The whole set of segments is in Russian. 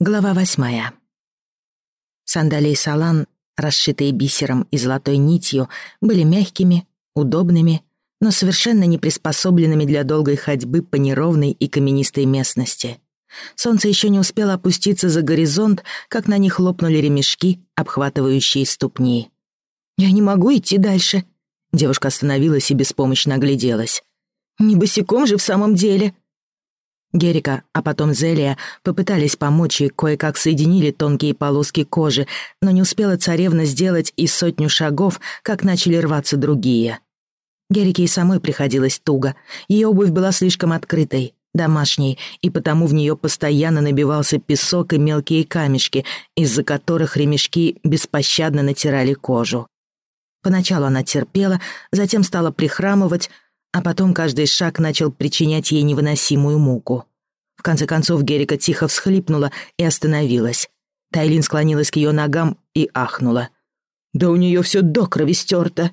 Глава восьмая. Сандалии Салан, расшитые бисером и золотой нитью, были мягкими, удобными, но совершенно не приспособленными для долгой ходьбы по неровной и каменистой местности. Солнце еще не успело опуститься за горизонт, как на них лопнули ремешки, обхватывающие ступни. «Я не могу идти дальше», — девушка остановилась и беспомощно огляделась. «Не босиком же в самом деле», Герика, а потом Зелия попытались помочь и кое-как соединили тонкие полоски кожи, но не успела царевна сделать и сотню шагов, как начали рваться другие. Герике и самой приходилось туго. Ее обувь была слишком открытой, домашней, и потому в нее постоянно набивался песок и мелкие камешки, из-за которых ремешки беспощадно натирали кожу. Поначалу она терпела, затем стала прихрамывать, а потом каждый шаг начал причинять ей невыносимую муку. Конце концов Герика тихо всхлипнула и остановилась. Тайлин склонилась к ее ногам и ахнула. «Да у нее все до крови стерто!»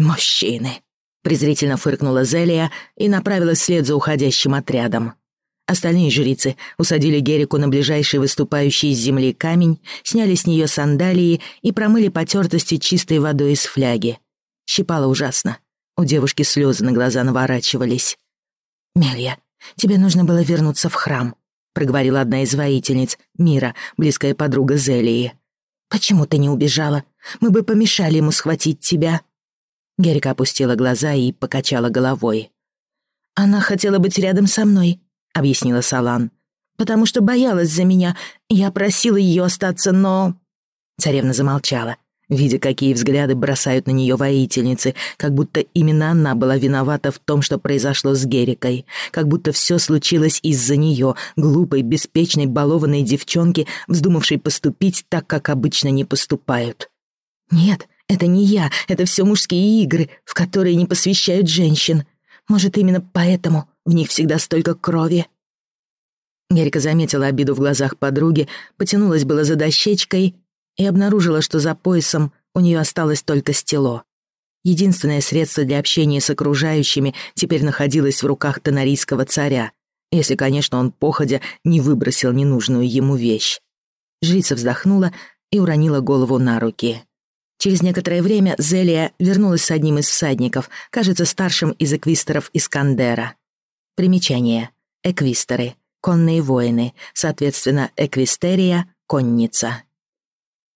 «Мужчины!» — презрительно фыркнула Зелия и направилась вслед за уходящим отрядом. Остальные жрицы усадили Герику на ближайший выступающий из земли камень, сняли с нее сандалии и промыли потертости чистой водой из фляги. Щипало ужасно. У девушки слезы на глаза наворачивались. «Мелья, тебе нужно было вернуться в храм», — проговорила одна из воительниц, Мира, близкая подруга Зелии. «Почему ты не убежала? Мы бы помешали ему схватить тебя». Герика опустила глаза и покачала головой. «Она хотела быть рядом со мной», — объяснила Салан. «Потому что боялась за меня. Я просила ее остаться, но...» Царевна замолчала видя, какие взгляды бросают на нее воительницы, как будто именно она была виновата в том, что произошло с Герикой, как будто все случилось из-за нее, глупой, беспечной, балованной девчонки, вздумавшей поступить так, как обычно не поступают. «Нет, это не я, это все мужские игры, в которые не посвящают женщин. Может, именно поэтому в них всегда столько крови?» Герика заметила обиду в глазах подруги, потянулась было за дощечкой и обнаружила, что за поясом у нее осталось только стело. Единственное средство для общения с окружающими теперь находилось в руках тонарийского царя, если, конечно, он походя не выбросил ненужную ему вещь. Жрица вздохнула и уронила голову на руки. Через некоторое время Зелия вернулась с одним из всадников, кажется, старшим из эквистеров Искандера. Примечание. Эквистеры. Конные воины. Соответственно, эквистерия — конница.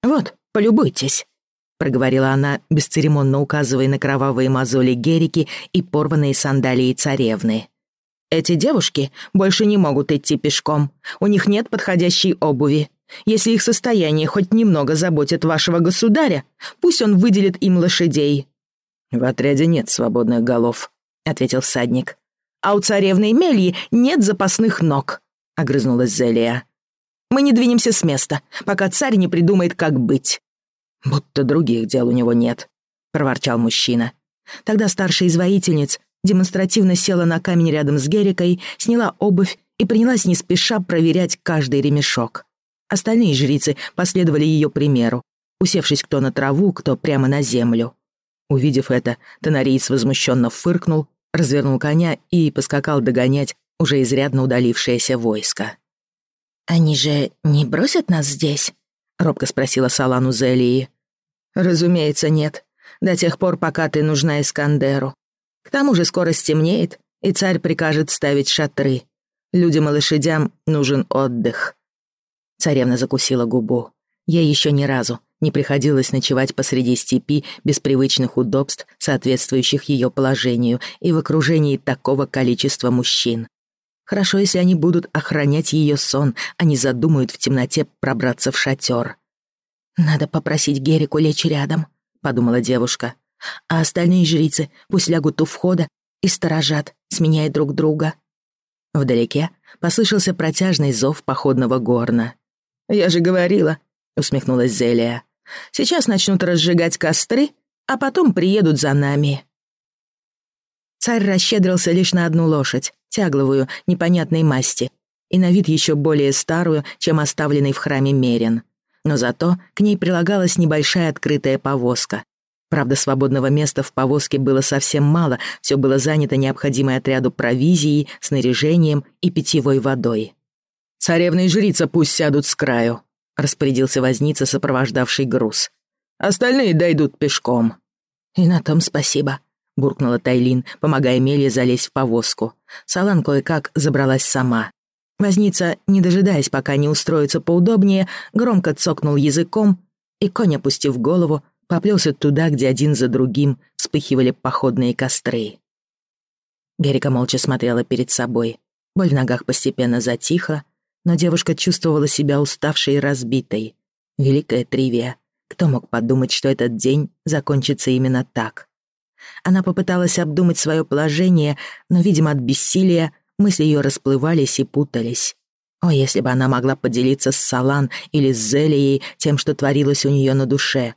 «Вот, полюбуйтесь», — проговорила она, бесцеремонно указывая на кровавые мозоли Герики и порванные сандалии царевны. «Эти девушки больше не могут идти пешком. У них нет подходящей обуви. Если их состояние хоть немного заботит вашего государя, пусть он выделит им лошадей». «В отряде нет свободных голов», — ответил всадник. «А у царевны Мельи нет запасных ног», — огрызнулась Зелия. Мы не двинемся с места, пока царь не придумает, как быть». «Будто других дел у него нет», — проворчал мужчина. Тогда старшая из воительниц демонстративно села на камень рядом с Герикой, сняла обувь и принялась не спеша проверять каждый ремешок. Остальные жрицы последовали ее примеру, усевшись кто на траву, кто прямо на землю. Увидев это, Тонариец возмущенно фыркнул, развернул коня и поскакал догонять уже изрядно удалившееся войско. «Они же не бросят нас здесь?» — робко спросила Салану Зелии. «Разумеется, нет. До тех пор, пока ты нужна Искандеру. К тому же скоро стемнеет, и царь прикажет ставить шатры. Людям и лошадям нужен отдых». Царевна закусила губу. Ей еще ни разу не приходилось ночевать посреди степи без привычных удобств, соответствующих ее положению, и в окружении такого количества мужчин. Хорошо, если они будут охранять ее сон, а не задумают в темноте пробраться в шатер. «Надо попросить Герику лечь рядом», — подумала девушка. «А остальные жрицы пусть лягут у входа и сторожат, сменяя друг друга». Вдалеке послышался протяжный зов походного горна. «Я же говорила», — усмехнулась Зелия. «Сейчас начнут разжигать костры, а потом приедут за нами». Царь расщедрился лишь на одну лошадь, тягловую, непонятной масти, и на вид еще более старую, чем оставленный в храме Мерин. Но зато к ней прилагалась небольшая открытая повозка. Правда, свободного места в повозке было совсем мало, все было занято необходимой отряду провизией, снаряжением и питьевой водой. «Царевна и жрица пусть сядут с краю», — распорядился возница, сопровождавший груз. «Остальные дойдут пешком». «И на том спасибо», — буркнула Тайлин, помогая Мелье залезть в повозку. Салан кое-как забралась сама. Возница, не дожидаясь, пока не устроится поудобнее, громко цокнул языком, и конь, опустив голову, поплелся туда, где один за другим вспыхивали походные костры. Герика молча смотрела перед собой. Боль в ногах постепенно затихла, но девушка чувствовала себя уставшей и разбитой. Великая тривия. Кто мог подумать, что этот день закончится именно так? Она попыталась обдумать свое положение, но, видимо, от бессилия мысли ее расплывались и путались. О, если бы она могла поделиться с Салан или с Зелией тем, что творилось у нее на душе.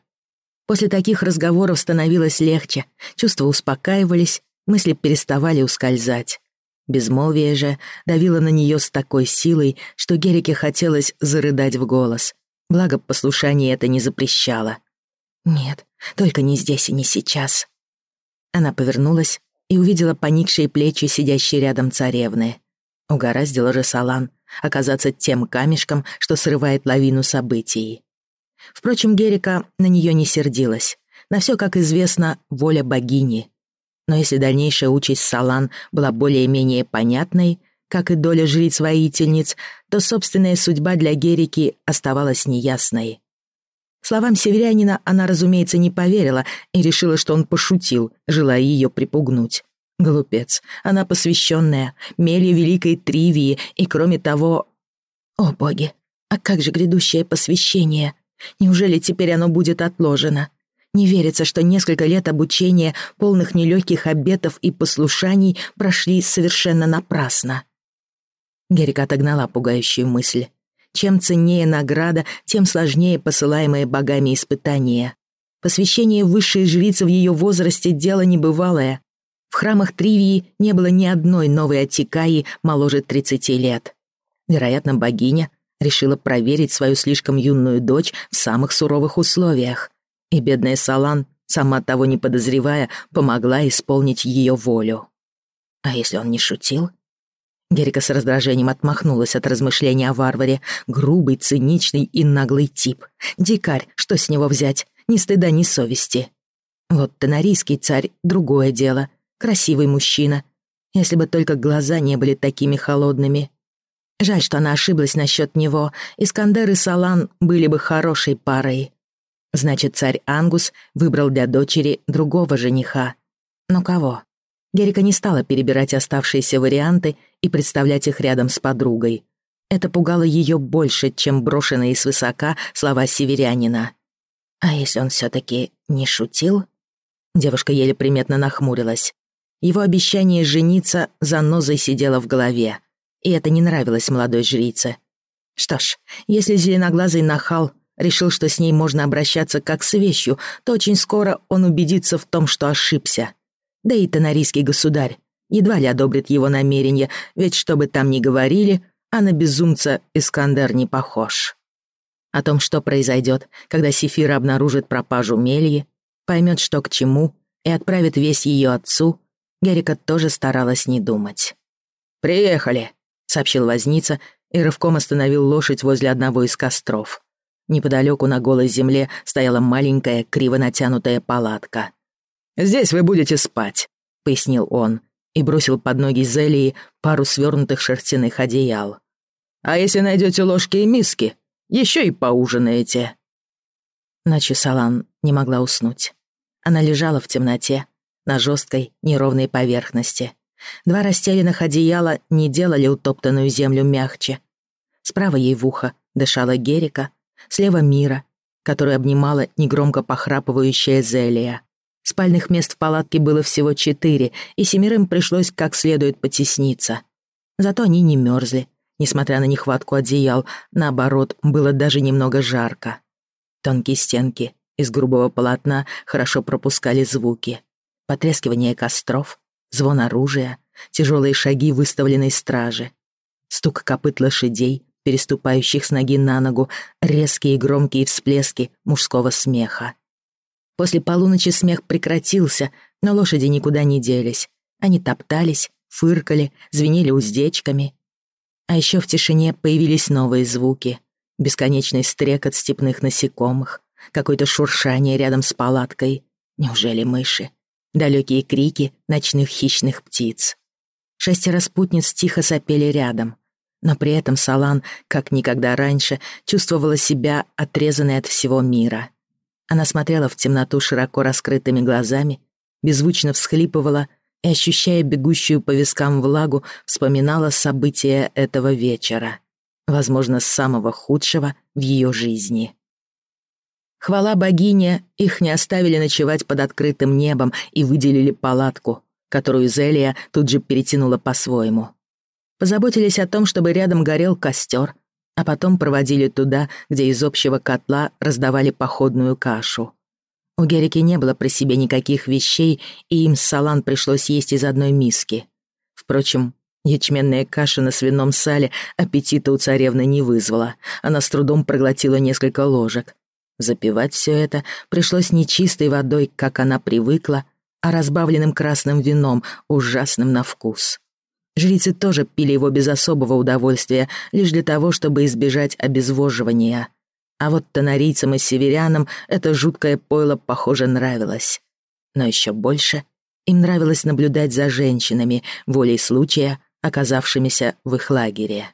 После таких разговоров становилось легче, чувства успокаивались, мысли переставали ускользать. Безмолвие же давило на нее с такой силой, что Герике хотелось зарыдать в голос. Благо, послушание это не запрещало. «Нет, только не здесь и не сейчас». Она повернулась и увидела поникшие плечи сидящей рядом царевны. Угораздило же Салан оказаться тем камешком, что срывает лавину событий. Впрочем, Герика на нее не сердилась. На все, как известно, воля богини — но если дальнейшая участь Салан была более-менее понятной, как и доля жриц-воительниц, то собственная судьба для Герики оставалась неясной. Словам северянина она, разумеется, не поверила и решила, что он пошутил, желая ее припугнуть. Глупец, она посвященная, мелье великой Тривии, и кроме того... О боги, а как же грядущее посвящение? Неужели теперь оно будет отложено? Не верится, что несколько лет обучения, полных нелегких обетов и послушаний, прошли совершенно напрасно. Герика отогнала пугающую мысль. Чем ценнее награда, тем сложнее посылаемые богами испытания. Посвящение высшей жрицы в ее возрасте — дело небывалое. В храмах Тривии не было ни одной новой Атикаи моложе 30 лет. Вероятно, богиня решила проверить свою слишком юную дочь в самых суровых условиях. И бедная Салан, сама того не подозревая, помогла исполнить ее волю. А если он не шутил? Герика с раздражением отмахнулась от размышления о варваре. Грубый, циничный и наглый тип. Дикарь, что с него взять? Ни стыда, ни совести. Вот тонарийский царь — другое дело. Красивый мужчина. Если бы только глаза не были такими холодными. Жаль, что она ошиблась насчет него. Искандер и Салан были бы хорошей парой. Значит, царь Ангус выбрал для дочери другого жениха. Но кого? Герика не стала перебирать оставшиеся варианты и представлять их рядом с подругой. Это пугало ее больше, чем брошенные свысока слова северянина. А если он все-таки не шутил? Девушка еле приметно нахмурилась. Его обещание жениться за нозой сидело в голове, и это не нравилось молодой жрице. Что ж, если зеленоглазый нахал решил, что с ней можно обращаться как с вещью, то очень скоро он убедится в том, что ошибся. Да и тонарийский государь едва ли одобрит его намерения, ведь что бы там ни говорили, а на безумца Искандер не похож. О том, что произойдет, когда Сефира обнаружит пропажу Мельи, поймет, что к чему, и отправит весь ее отцу, Герика тоже старалась не думать. «Приехали», — сообщил возница и рывком остановил лошадь возле одного из костров. Неподалеку на голой земле стояла маленькая, криво натянутая палатка. «Здесь вы будете спать», — пояснил он и бросил под ноги Зелии пару свернутых шерстяных одеял. «А если найдете ложки и миски, еще и поужинаете». Ночью Салан не могла уснуть. Она лежала в темноте, на жесткой, неровной поверхности. Два расстеленных одеяла не делали утоптанную землю мягче. Справа ей в ухо дышала Герика, Слева Мира, которую обнимала негромко похрапывающая Зелия. Спальных мест в палатке было всего четыре, и семерым пришлось как следует потесниться. Зато они не мерзли, несмотря на нехватку одеял, наоборот, было даже немного жарко. Тонкие стенки из грубого полотна хорошо пропускали звуки. Потрескивание костров, звон оружия, тяжелые шаги выставленной стражи, стук копыт лошадей переступающих с ноги на ногу, резкие и громкие всплески мужского смеха. После полуночи смех прекратился, но лошади никуда не делись. Они топтались, фыркали, звенели уздечками. А еще в тишине появились новые звуки. Бесконечный стрекот степных насекомых, какое-то шуршание рядом с палаткой. Неужели мыши? Далекие крики ночных хищных птиц. Шестеро спутниц тихо сопели рядом, но при этом Салан, как никогда раньше, чувствовала себя отрезанной от всего мира. Она смотрела в темноту широко раскрытыми глазами, беззвучно всхлипывала и, ощущая бегущую по вискам влагу, вспоминала события этого вечера, возможно, самого худшего в ее жизни. Хвала богине, их не оставили ночевать под открытым небом и выделили палатку, которую Зелия тут же перетянула по-своему. Позаботились о том, чтобы рядом горел костер, а потом проводили туда, где из общего котла раздавали походную кашу. У Герики не было при себе никаких вещей, и им с Салан пришлось есть из одной миски. Впрочем, ячменная каша на свином сале аппетита у царевны не вызвала. Она с трудом проглотила несколько ложек. Запивать все это пришлось не чистой водой, как она привыкла, а разбавленным красным вином, ужасным на вкус. Жрицы тоже пили его без особого удовольствия, лишь для того, чтобы избежать обезвоживания. А вот тонарийцам и северянам это жуткое пойло, похоже, нравилось. Но еще больше им нравилось наблюдать за женщинами, волей случая, оказавшимися в их лагере.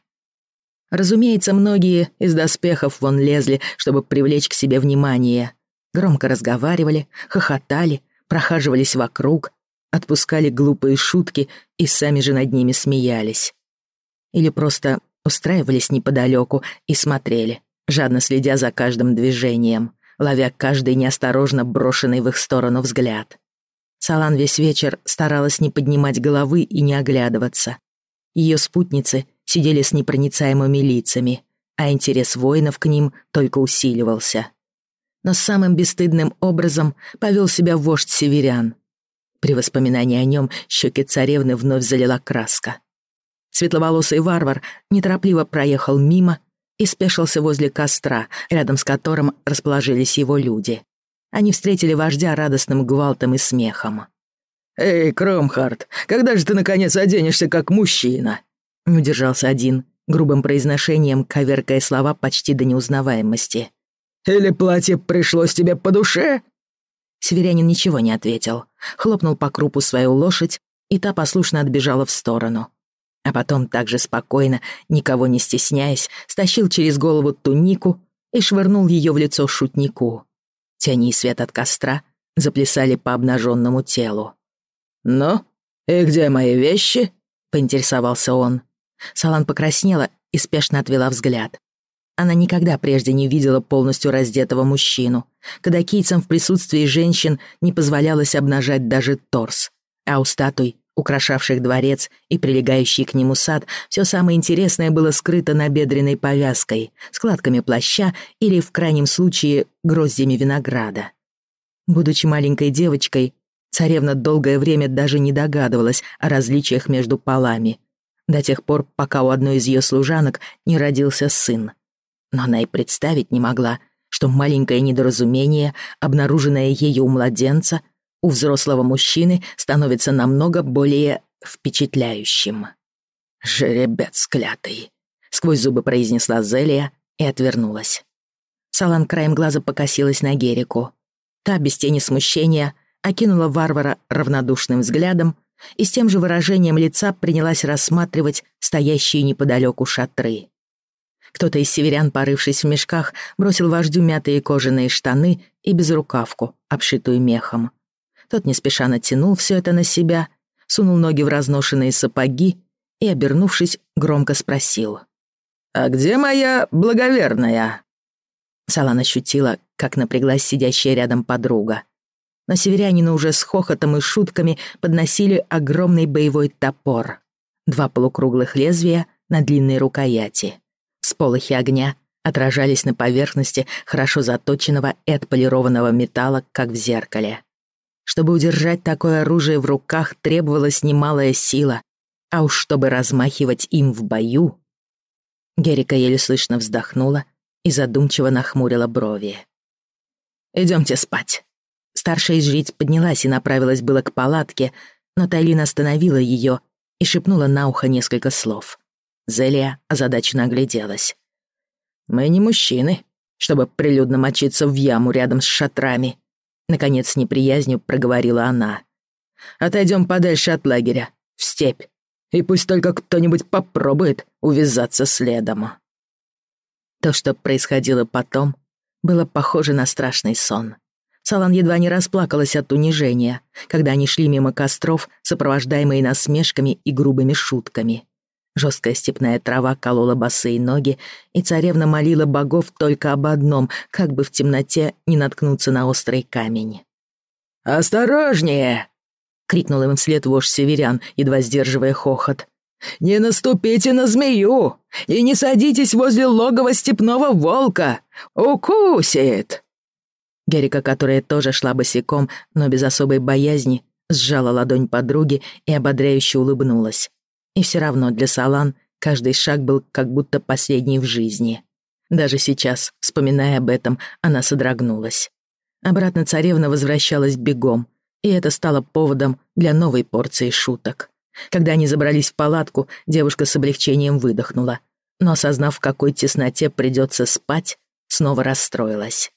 Разумеется, многие из доспехов вон лезли, чтобы привлечь к себе внимание. Громко разговаривали, хохотали, прохаживались вокруг, отпускали глупые шутки и сами же над ними смеялись. Или просто устраивались неподалеку и смотрели, жадно следя за каждым движением, ловя каждый неосторожно брошенный в их сторону взгляд. Салан весь вечер старалась не поднимать головы и не оглядываться. Ее спутницы сидели с непроницаемыми лицами, а интерес воинов к ним только усиливался. Но самым бесстыдным образом повел себя вождь северян. При воспоминании о нем щеки царевны вновь залила краска. Светловолосый варвар неторопливо проехал мимо и спешился возле костра, рядом с которым расположились его люди. Они встретили вождя радостным гвалтом и смехом. «Эй, Кромхард, когда же ты, наконец, оденешься как мужчина?» Не удержался один, грубым произношением коверкая слова почти до неузнаваемости. «Или платье пришлось тебе по душе?» Северянин ничего не ответил, хлопнул по крупу свою лошадь, и та послушно отбежала в сторону. А потом также спокойно, никого не стесняясь, стащил через голову тунику и швырнул ее в лицо шутнику. Тени и свет от костра заплясали по обнаженному телу. «Ну, и где мои вещи?» — поинтересовался он. Салан покраснела и спешно отвела взгляд. Она никогда прежде не видела полностью раздетого мужчину. Кадакийцам в присутствии женщин не позволялось обнажать даже торс. А у статуй, украшавших дворец и прилегающий к нему сад, все самое интересное было скрыто набедренной повязкой, складками плаща или, в крайнем случае, гроздьями винограда. Будучи маленькой девочкой, царевна долгое время даже не догадывалась о различиях между полами, до тех пор, пока у одной из ее служанок не родился сын. Но она и представить не могла, что маленькое недоразумение, обнаруженное ею у младенца, у взрослого мужчины становится намного более впечатляющим. «Жеребец клятый», — сквозь зубы произнесла Зелия и отвернулась. Салан краем глаза покосилась на Герику. Та, без тени смущения, окинула варвара равнодушным взглядом и с тем же выражением лица принялась рассматривать стоящие неподалеку шатры. Кто-то из северян, порывшись в мешках, бросил вождю мятые кожаные штаны и безрукавку, обшитую мехом. Тот не спеша натянул все это на себя, сунул ноги в разношенные сапоги и, обернувшись, громко спросил. «А где моя благоверная?» Салан ощутила, как напряглась сидящая рядом подруга. Но северянину уже с хохотом и шутками подносили огромный боевой топор. Два полукруглых лезвия на длинной рукояти. Сполохи огня отражались на поверхности хорошо заточенного и отполированного металла, как в зеркале. Чтобы удержать такое оружие в руках, требовалась немалая сила, а уж чтобы размахивать им в бою... Герика еле слышно вздохнула и задумчиво нахмурила брови. «Идемте спать». Старшая жриц поднялась и направилась было к палатке, но Тайлин остановила ее и шепнула на ухо несколько слов. Зелия озадаченно огляделась. «Мы не мужчины, чтобы прилюдно мочиться в яму рядом с шатрами», наконец с неприязнью проговорила она. «Отойдем подальше от лагеря, в степь, и пусть только кто-нибудь попробует увязаться следом». То, что происходило потом, было похоже на страшный сон. Салан едва не расплакалась от унижения, когда они шли мимо костров, сопровождаемые насмешками и грубыми шутками. Жесткая степная трава колола босые ноги, и царевна молила богов только об одном, как бы в темноте не наткнуться на острый камень. «Осторожнее!» — крикнул им вслед вождь северян, едва сдерживая хохот. «Не наступите на змею и не садитесь возле логова степного волка! Укусит!» Герика, которая тоже шла босиком, но без особой боязни, сжала ладонь подруги и ободряюще улыбнулась. И все равно для Салан каждый шаг был как будто последний в жизни. Даже сейчас, вспоминая об этом, она содрогнулась. Обратно царевна возвращалась бегом, и это стало поводом для новой порции шуток. Когда они забрались в палатку, девушка с облегчением выдохнула, но, осознав, в какой тесноте придется спать, снова расстроилась.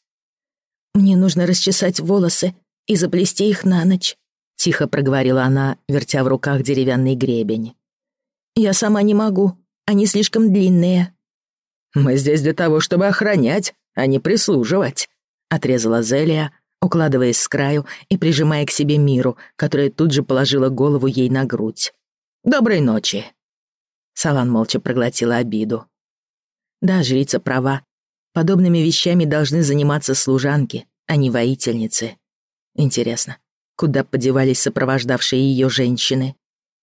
«Мне нужно расчесать волосы и заплести их на ночь», — тихо проговорила она, вертя в руках деревянный гребень. «Я сама не могу, они слишком длинные». «Мы здесь для того, чтобы охранять, а не прислуживать», — отрезала Зелия, укладываясь с краю и прижимая к себе Миру, которая тут же положила голову ей на грудь. «Доброй ночи». Салан молча проглотила обиду. Да, жрица права. Подобными вещами должны заниматься служанки, а не воительницы. Интересно, куда подевались сопровождавшие ее женщины?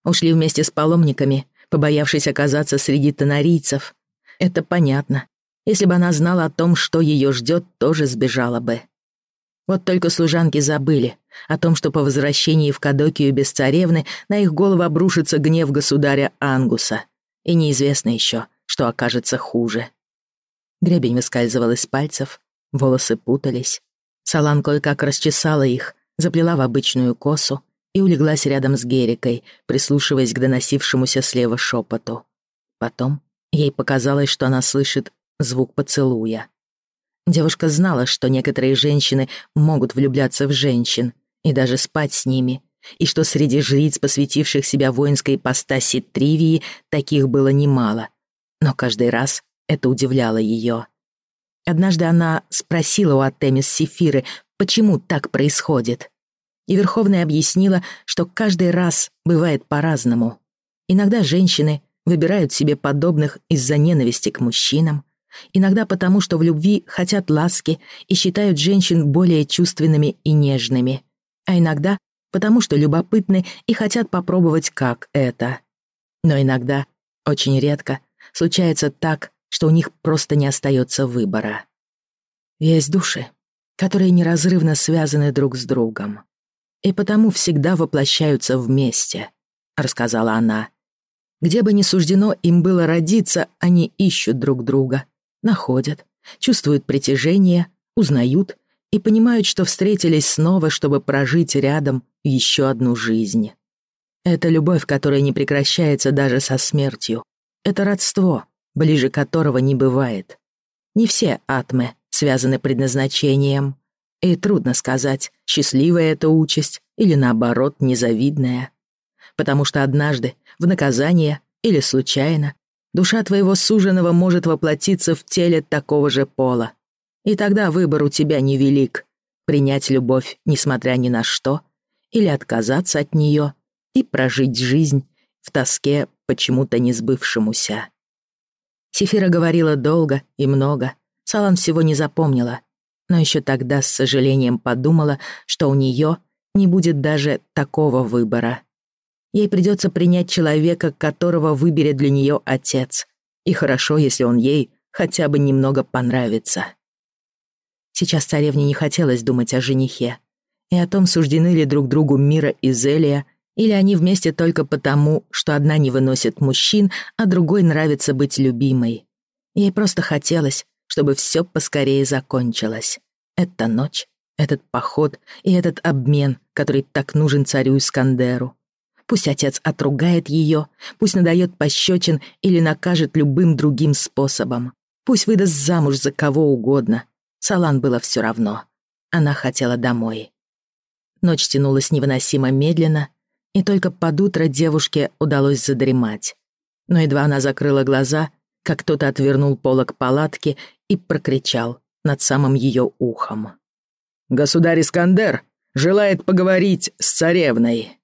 Ушли вместе с паломниками, побоявшись оказаться среди тонарийцев. Это понятно. Если бы она знала о том, что ее ждет, тоже сбежала бы. Вот только служанки забыли о том, что по возвращении в Кадокию без царевны на их голову обрушится гнев государя Ангуса. И неизвестно еще, что окажется хуже. Гребень выскальзывал из пальцев, волосы путались. Салан кое-как расчесала их, заплела в обычную косу и улеглась рядом с Герикой, прислушиваясь к доносившемуся слева шепоту. Потом ей показалось, что она слышит звук поцелуя. Девушка знала, что некоторые женщины могут влюбляться в женщин и даже спать с ними, и что среди жриц, посвятивших себя воинской ипостаси Тривии, таких было немало. Но каждый раз это удивляло ее. Однажды она спросила у Артемис Сефиры, почему так происходит. И Верховная объяснила, что каждый раз бывает по-разному. Иногда женщины выбирают себе подобных из-за ненависти к мужчинам, иногда потому, что в любви хотят ласки и считают женщин более чувственными и нежными, а иногда потому, что любопытны и хотят попробовать, как это. Но иногда, очень редко, случается так, что у них просто не остается выбора. Есть души, которые неразрывно связаны друг с другом. И потому всегда воплощаются вместе, рассказала она. Где бы ни суждено им было родиться, они ищут друг друга, находят, чувствуют притяжение, узнают и понимают, что встретились снова, чтобы прожить рядом еще одну жизнь. Это любовь, которая не прекращается даже со смертью. Это родство, ближе которого не бывает. Не все атмы связаны предназначением. И трудно сказать, счастливая это участь или, наоборот, незавидная. Потому что однажды, в наказание или случайно, душа твоего суженого может воплотиться в теле такого же пола. И тогда выбор у тебя невелик — принять любовь, несмотря ни на что, или отказаться от нее и прожить жизнь в тоске почему-то не сбывшемуся. Сефира говорила долго и много, Салан всего не запомнила, но еще тогда с сожалением подумала, что у нее не будет даже такого выбора. Ей придется принять человека, которого выберет для нее отец, и хорошо, если он ей хотя бы немного понравится. Сейчас царевне не хотелось думать о женихе и о том, суждены ли друг другу Мира и Зелия, или они вместе только потому, что одна не выносит мужчин, а другой нравится быть любимой. Ей просто хотелось, чтобы все поскорее закончилось. Эта ночь, этот поход и этот обмен, который так нужен царю Искандеру. Пусть отец отругает ее, пусть надает пощечин или накажет любым другим способом. Пусть выдаст замуж за кого угодно. Салан было все равно. Она хотела домой. Ночь тянулась невыносимо медленно, и только под утро девушке удалось задремать. Но едва она закрыла глаза, как кто-то отвернул полок палатки и прокричал над самым ее ухом. «Государь Искандер желает поговорить с царевной».